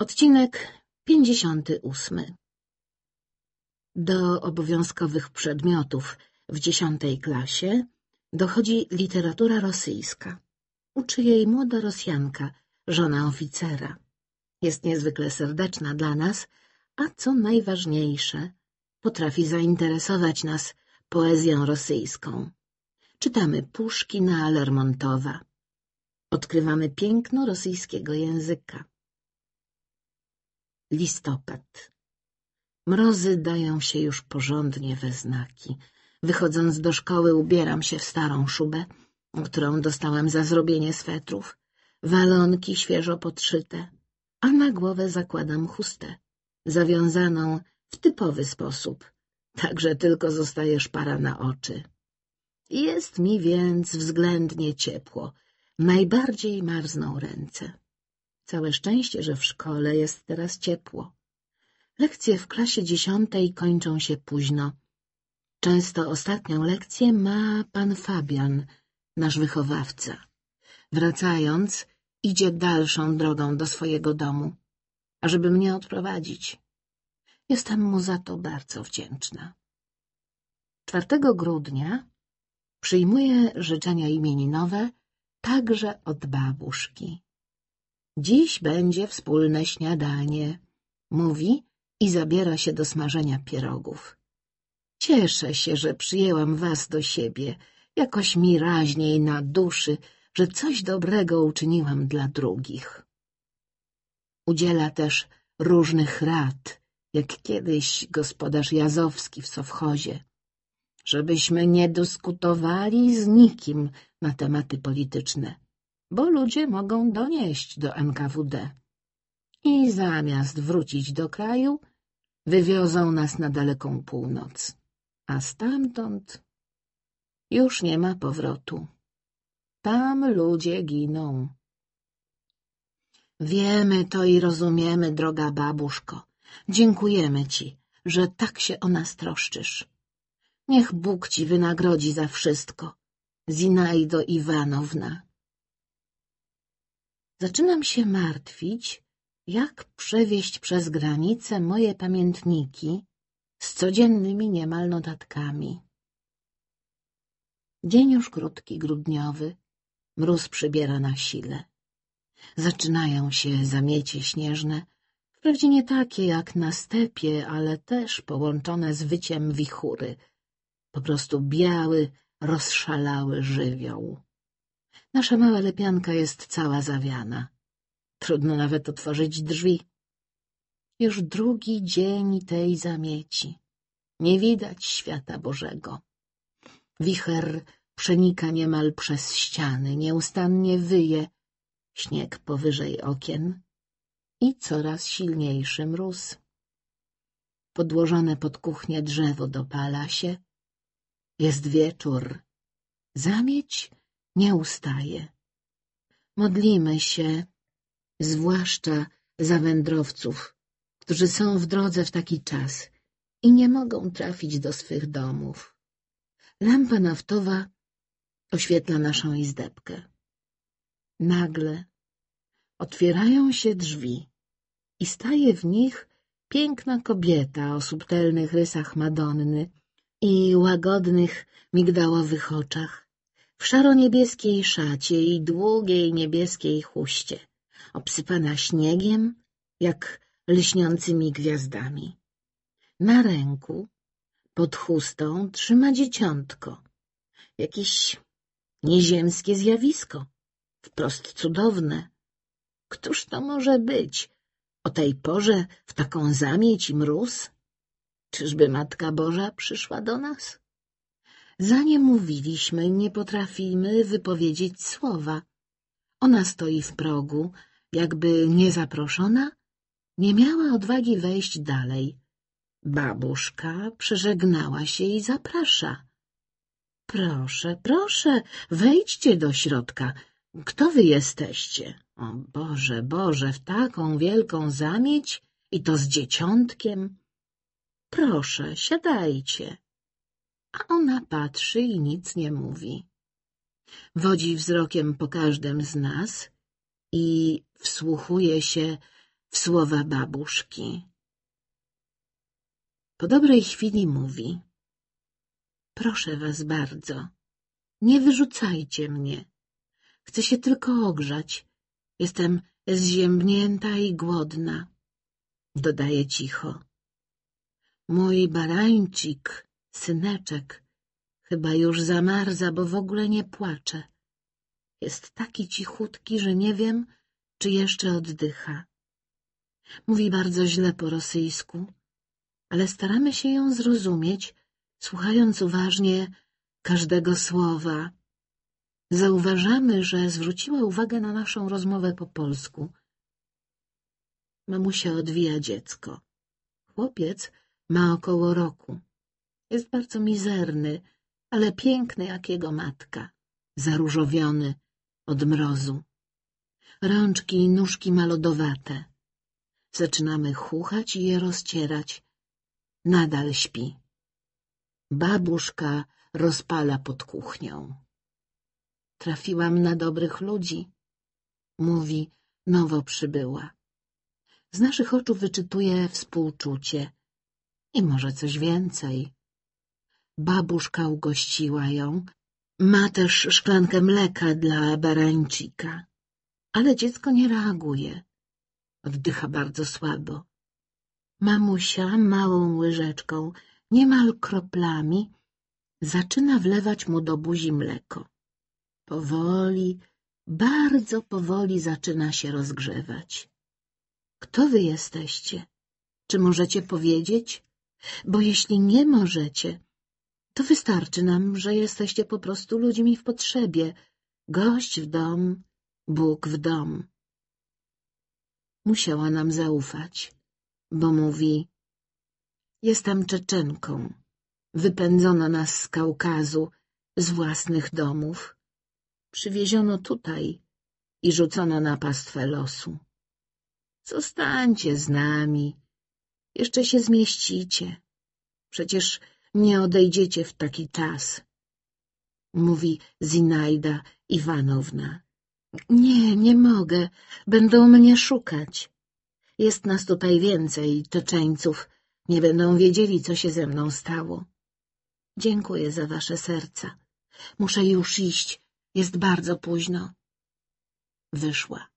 Odcinek 58 Do obowiązkowych przedmiotów w dziesiątej klasie dochodzi literatura rosyjska. Uczy jej młoda Rosjanka, żona oficera. Jest niezwykle serdeczna dla nas, a co najważniejsze, potrafi zainteresować nas poezją rosyjską. Czytamy Puszkina, Lermontowa. Odkrywamy piękno rosyjskiego języka. Listopad. Mrozy dają się już porządnie we znaki. Wychodząc do szkoły ubieram się w starą szubę, którą dostałam za zrobienie swetrów, walonki świeżo podszyte, a na głowę zakładam chustę, zawiązaną w typowy sposób, tak że tylko zostaje szpara na oczy. Jest mi więc względnie ciepło, najbardziej marzną ręce. Całe szczęście, że w szkole jest teraz ciepło. Lekcje w klasie dziesiątej kończą się późno. Często ostatnią lekcję ma pan Fabian, nasz wychowawca. Wracając, idzie dalszą drogą do swojego domu, ażeby mnie odprowadzić. Jestem mu za to bardzo wdzięczna. 4 grudnia przyjmuję życzenia imieninowe także od babuszki. Dziś będzie wspólne śniadanie, mówi i zabiera się do smażenia pierogów. Cieszę się, że przyjęłam was do siebie, jakoś mi raźniej na duszy, że coś dobrego uczyniłam dla drugich. Udziela też różnych rad, jak kiedyś gospodarz Jazowski w Sowchozie, żebyśmy nie dyskutowali z nikim na tematy polityczne bo ludzie mogą donieść do NKWD. I zamiast wrócić do kraju, wywiozą nas na daleką północ, a stamtąd już nie ma powrotu. Tam ludzie giną. Wiemy to i rozumiemy, droga babuszko. Dziękujemy ci, że tak się o nas troszczysz. Niech Bóg ci wynagrodzi za wszystko. Zinajdo Iwanowna Zaczynam się martwić, jak przewieźć przez granicę moje pamiętniki z codziennymi niemal notatkami. Dzień już krótki, grudniowy, mróz przybiera na sile. Zaczynają się zamiecie śnieżne, wprawdzie nie takie jak na stepie, ale też połączone z wyciem wichury, po prostu biały, rozszalały żywioł. Nasza mała lepianka jest cała zawiana. Trudno nawet otworzyć drzwi. Już drugi dzień tej zamieci. Nie widać świata Bożego. Wicher przenika niemal przez ściany, nieustannie wyje, śnieg powyżej okien i coraz silniejszy mróz. Podłożone pod kuchnię drzewo dopala się. Jest wieczór. Zamieć nie ustaje. Modlimy się, zwłaszcza za wędrowców, którzy są w drodze w taki czas i nie mogą trafić do swych domów. Lampa naftowa oświetla naszą izdebkę. Nagle otwierają się drzwi i staje w nich piękna kobieta o subtelnych rysach Madonny i łagodnych, migdałowych oczach w szaro-niebieskiej szacie i długiej niebieskiej chuście, obsypana śniegiem, jak lśniącymi gwiazdami. Na ręku, pod chustą, trzyma dzieciątko. Jakieś nieziemskie zjawisko, wprost cudowne. Któż to może być o tej porze w taką zamieć i mróz? Czyżby Matka Boża przyszła do nas? Zanim mówiliśmy, nie potrafimy wypowiedzieć słowa. Ona stoi w progu, jakby niezaproszona, nie miała odwagi wejść dalej. Babuszka przeżegnała się i zaprasza. — Proszę, proszę, wejdźcie do środka. Kto wy jesteście? O Boże, Boże, w taką wielką zamieć i to z dzieciątkiem. Proszę, siadajcie a ona patrzy i nic nie mówi. Wodzi wzrokiem po każdym z nas i wsłuchuje się w słowa babuszki. Po dobrej chwili mówi — Proszę was bardzo, nie wyrzucajcie mnie. Chcę się tylko ogrzać. Jestem zziębnięta i głodna. Dodaje cicho. Mój barańcik, syneczek, chyba już zamarza, bo w ogóle nie płacze. Jest taki cichutki, że nie wiem, czy jeszcze oddycha. Mówi bardzo źle po rosyjsku, ale staramy się ją zrozumieć, słuchając uważnie każdego słowa. Zauważamy, że zwróciła uwagę na naszą rozmowę po polsku. Mamusia odwija dziecko. Chłopiec ma około roku. Jest bardzo mizerny, ale piękny jak jego matka, zaróżowiony od mrozu. Rączki i nóżki ma lodowate. Zaczynamy chuchać i je rozcierać. Nadal śpi. Babuszka rozpala pod kuchnią. Trafiłam na dobrych ludzi, mówi nowo przybyła. Z naszych oczu wyczytuje współczucie i może coś więcej. Babuszka ugościła ją, ma też szklankę mleka dla barańcika, ale dziecko nie reaguje. Oddycha bardzo słabo. Mamusia małą łyżeczką, niemal kroplami, zaczyna wlewać mu do buzi mleko. Powoli, bardzo powoli zaczyna się rozgrzewać. Kto wy jesteście? Czy możecie powiedzieć? Bo jeśli nie możecie, to wystarczy nam, że jesteście po prostu ludźmi w potrzebie. Gość w dom, Bóg w dom. Musiała nam zaufać, bo mówi — jestem Czeczenką. Wypędzono nas z Kaukazu, z własnych domów. Przywieziono tutaj i rzucono na pastwę losu. Zostańcie z nami, jeszcze się zmieścicie. Przecież nie odejdziecie w taki czas. Mówi Zinajda Iwanowna. Nie, nie mogę. Będą mnie szukać. Jest nas tutaj więcej, Czeczeńców. Nie będą wiedzieli, co się ze mną stało. Dziękuję za wasze serca. Muszę już iść. Jest bardzo późno. Wyszła.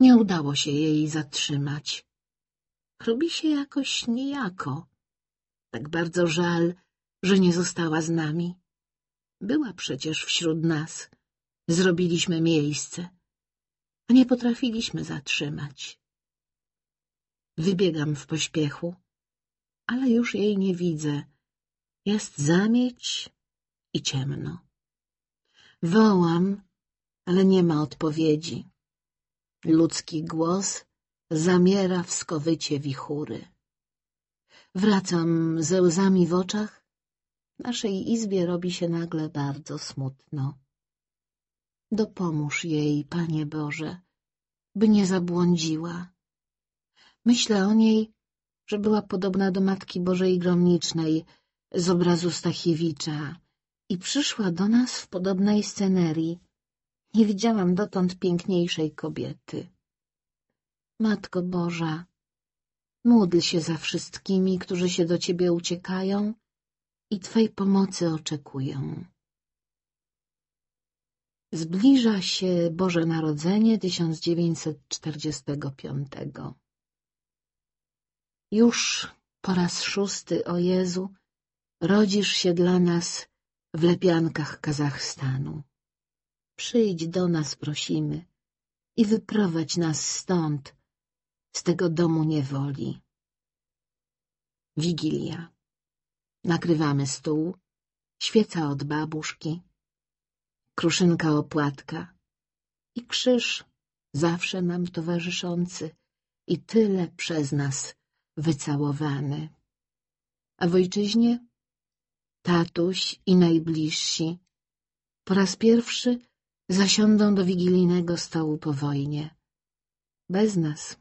Nie udało się jej zatrzymać. Robi się jakoś niejako. Tak bardzo żal, że nie została z nami. Była przecież wśród nas. Zrobiliśmy miejsce, a nie potrafiliśmy zatrzymać. Wybiegam w pośpiechu, ale już jej nie widzę. Jest zamieć i ciemno. Wołam, ale nie ma odpowiedzi. Ludzki głos zamiera w skowycie wichury. Wracam ze łzami w oczach. Naszej izbie robi się nagle bardzo smutno. Dopomóż jej, Panie Boże, by nie zabłądziła. Myślę o niej, że była podobna do Matki Bożej Gromnicznej z obrazu Stachiewicza i przyszła do nas w podobnej scenerii. Nie widziałam dotąd piękniejszej kobiety. Matko Boża, módl się za wszystkimi, którzy się do Ciebie uciekają i Twej pomocy oczekują. Zbliża się Boże Narodzenie 1945. Już po raz szósty, o Jezu, rodzisz się dla nas w lepiankach Kazachstanu. Przyjdź do nas, prosimy, i wyprowadź nas stąd, z tego domu niewoli. Wigilia. Nakrywamy stół, świeca od babuszki, kruszynka opłatka. I krzyż. Zawsze nam towarzyszący. I tyle przez nas wycałowany. A w ojczyźnie? Tatuś i najbliżsi. Po raz pierwszy zasiądą do wigilijnego stołu po wojnie. Bez nas,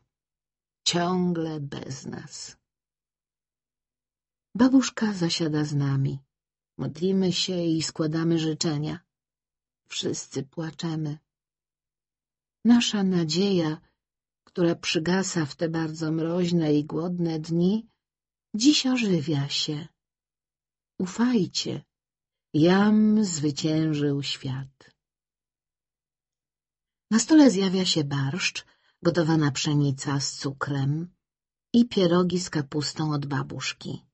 ciągle bez nas. Babuszka zasiada z nami. Modlimy się i składamy życzenia. Wszyscy płaczemy. Nasza nadzieja, która przygasa w te bardzo mroźne i głodne dni, dziś ożywia się. Ufajcie, jam zwyciężył świat. Na stole zjawia się barszcz, gotowana pszenica z cukrem i pierogi z kapustą od babuszki.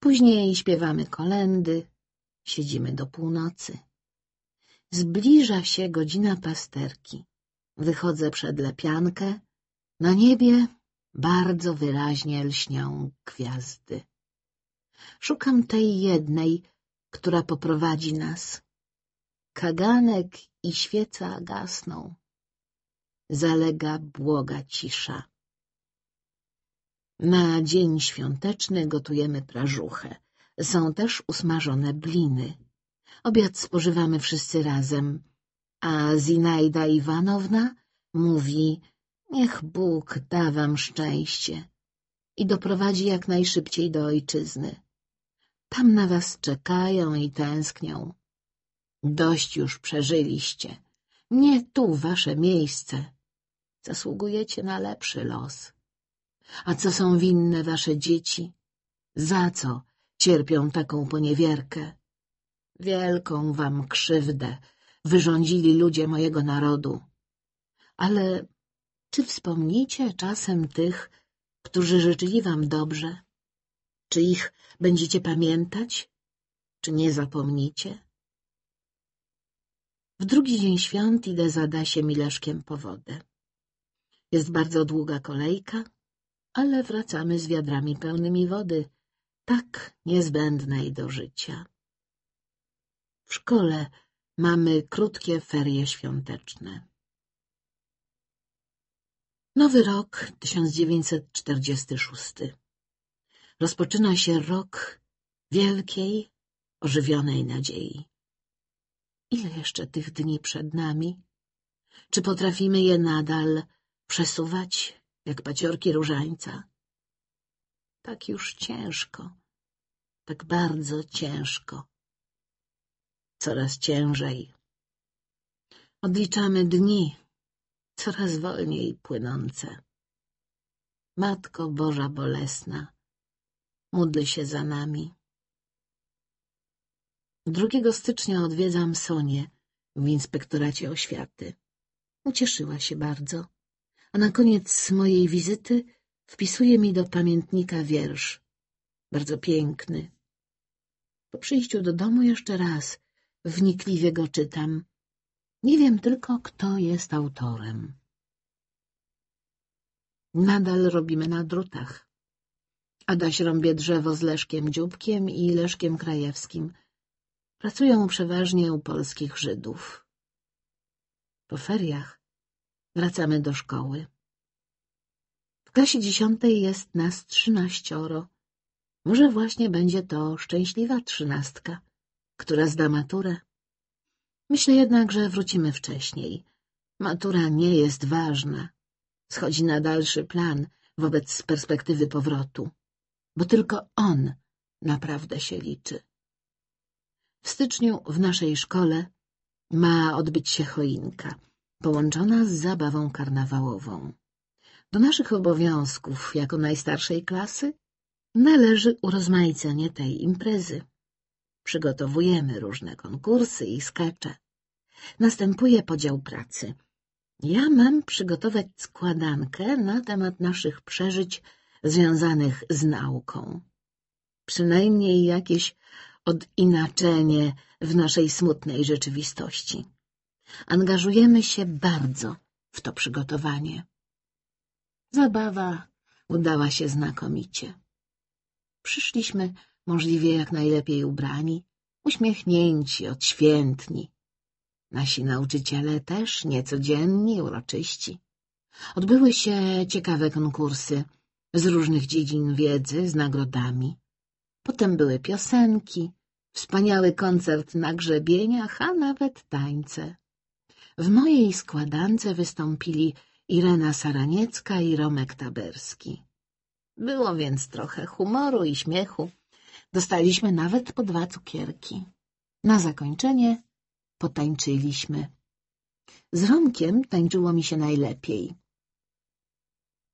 Później śpiewamy kolendy, siedzimy do północy. Zbliża się godzina pasterki. Wychodzę przed lepiankę. Na niebie bardzo wyraźnie lśnią gwiazdy. Szukam tej jednej, która poprowadzi nas. Kaganek i świeca gasną. Zalega błoga cisza. Na dzień świąteczny gotujemy prażuchę. Są też usmażone bliny. Obiad spożywamy wszyscy razem, a Zinajda Iwanowna mówi Niech Bóg da wam szczęście i doprowadzi jak najszybciej do ojczyzny. Tam na was czekają i tęsknią. Dość już przeżyliście. Nie tu wasze miejsce. Zasługujecie na lepszy los. A co są winne wasze dzieci? Za co cierpią taką poniewierkę? Wielką wam krzywdę wyrządzili ludzie mojego narodu. Ale czy wspomnicie czasem tych, którzy życzyli wam dobrze? Czy ich będziecie pamiętać? Czy nie zapomnicie? W drugi dzień świąt idę za Dasiem i Leszkiem po wodę. Jest bardzo długa kolejka, ale wracamy z wiadrami pełnymi wody, tak niezbędnej do życia. W szkole mamy krótkie ferie świąteczne. Nowy rok 1946. Rozpoczyna się rok wielkiej, ożywionej nadziei. Ile jeszcze tych dni przed nami? Czy potrafimy je nadal przesuwać, jak paciorki różańca? Tak już ciężko, tak bardzo ciężko. Coraz ciężej. Odliczamy dni, coraz wolniej płynące. Matko Boża Bolesna, módl się za nami. 2 stycznia odwiedzam Sonię w inspektoracie oświaty. Ucieszyła się bardzo, a na koniec mojej wizyty wpisuje mi do pamiętnika wiersz, bardzo piękny. Po przyjściu do domu jeszcze raz wnikliwie go czytam. Nie wiem tylko, kto jest autorem. Nadal robimy na drutach. Adaś rąbie drzewo z Leszkiem Dzióbkiem i Leszkiem Krajewskim. Pracują przeważnie u polskich Żydów. Po feriach wracamy do szkoły. W klasie dziesiątej jest nas trzynaścioro. Może właśnie będzie to szczęśliwa trzynastka, która zda maturę. Myślę jednak, że wrócimy wcześniej. Matura nie jest ważna. Schodzi na dalszy plan wobec perspektywy powrotu, bo tylko on naprawdę się liczy. W styczniu w naszej szkole ma odbyć się choinka, połączona z zabawą karnawałową. Do naszych obowiązków jako najstarszej klasy należy urozmaicenie tej imprezy. Przygotowujemy różne konkursy i skecze. Następuje podział pracy. Ja mam przygotować składankę na temat naszych przeżyć związanych z nauką. Przynajmniej jakieś odinaczenie w naszej smutnej rzeczywistości. Angażujemy się bardzo w to przygotowanie. Zabawa udała się znakomicie. Przyszliśmy możliwie jak najlepiej ubrani, uśmiechnięci, odświętni. Nasi nauczyciele też niecodzienni, uroczyści. Odbyły się ciekawe konkursy z różnych dziedzin wiedzy z nagrodami. Potem były piosenki, wspaniały koncert na grzebieniach, a nawet tańce. W mojej składance wystąpili Irena Saraniecka i Romek Taberski. Było więc trochę humoru i śmiechu. Dostaliśmy nawet po dwa cukierki. Na zakończenie potańczyliśmy. Z Romkiem tańczyło mi się najlepiej.